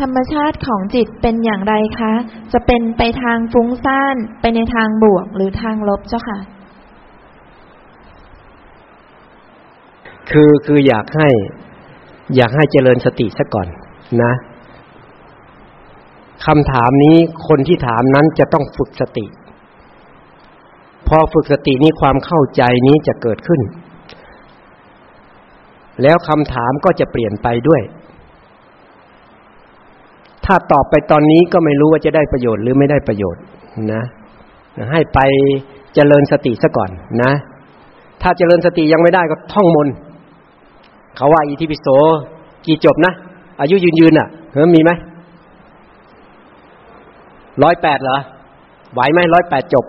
ธรรมชาติของจิตเป็นอย่างไรคะ จะเป็นไปทางฟุ้งซ่านไปในทางบวกหรือทางลบเจ้าค่ะ คือคืออยากให้ อยากให้เจริญสติซะก่อนนะคำถามนี้คนที่ถามนั้นจะต้องฝึกสติ พอฝึกสตินี้ความเข้าใจนี้จะเกิดขึ้น แล้วคำถามก็จะเปลี่ยนไปด้วย ถ้าตอบไปตอนนี้ก็ไม่รู้ว่าจะได้ประโยชน์หรือไม่ได้ประโยชน์นะให้ไปเจริญสติซะก่อนนะ ถ้าเจริญสติยังไม่ได้ก็ท่องมนเขาว่าอิทิปิโสกี่จบนะ อายุยืนยืนอะเฮ้มีไหมร้อยแปดเหรอไหวไหมร้อยแปดจบ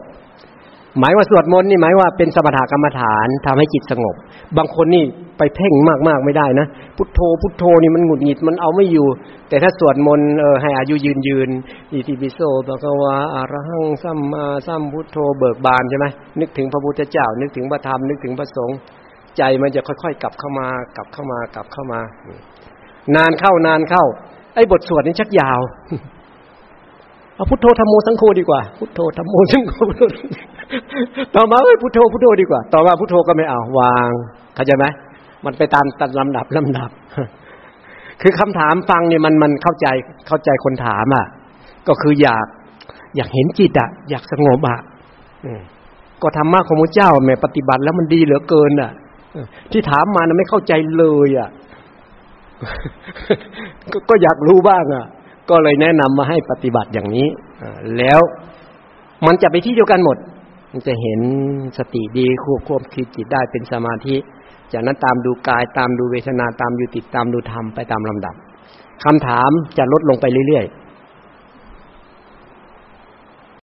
หมายว่าสวดมนต์นี่หมายว่าเป็นสมถกรรมฐานทำให้จิตสงบ บางคนนี่ไปเพ่งมากๆไม่ได้นะ พุทโธ พุทโธนี่มันหงุดหงิดมันเอาไม่อยู่ แต่ถ้าสวดมนต์เออให้อายุยืนยืนอิติปิโสตะกวาอารหังสัมมาสัมพุทโธเบิกบานใช่ไหมนึกถึงพระพุทธเจ้า นึกถึงพระธรรมนึกถึงพระสงฆ์ใจมันจะค่อยๆ กลับเข้ามากลับเข้ามากลับเข้ามา นานเข้านานเข้า ไอ้บทสวดนี่ชักยาว เอาพุทโธธรรมโมสังโฆดีกว่า พุทโธธรรมโมสังโฆต่อมาเอ้ยพุทโธพุทโธดีกว่า ต่อมาพุทโธก็ไม่เอาวางเข้าใจไหมมันไปตามตามลำดับลำดับ คือคำถามฟังเนี่ยมันมันเข้าใจเข้าใจคนถามอะ ก็คืออยากอยากเห็นจิตอะ อยากสงบอะก็ธรรมะของพระเจ้าแม่ปฏิบัติแล้วมันดีเหลือเกินอะที่ถามมานะไม่เข้าใจเลยอะก็อยากรู้บ้างอะ ก็เลยแนะนำมาให้ปฏิบัติอย่างนี้แล้วมันจะไปที่เดียวกันหมด มันจะเห็นสติดีควบควบคิดจิตได้เป็นสมาธิ จากนั้นตามดูกายตามดูเวทนาตามอยู่ติดตามดูธรรมไปตามลำดับคำถามจะลดลงไปเรื่อยๆ